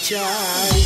child.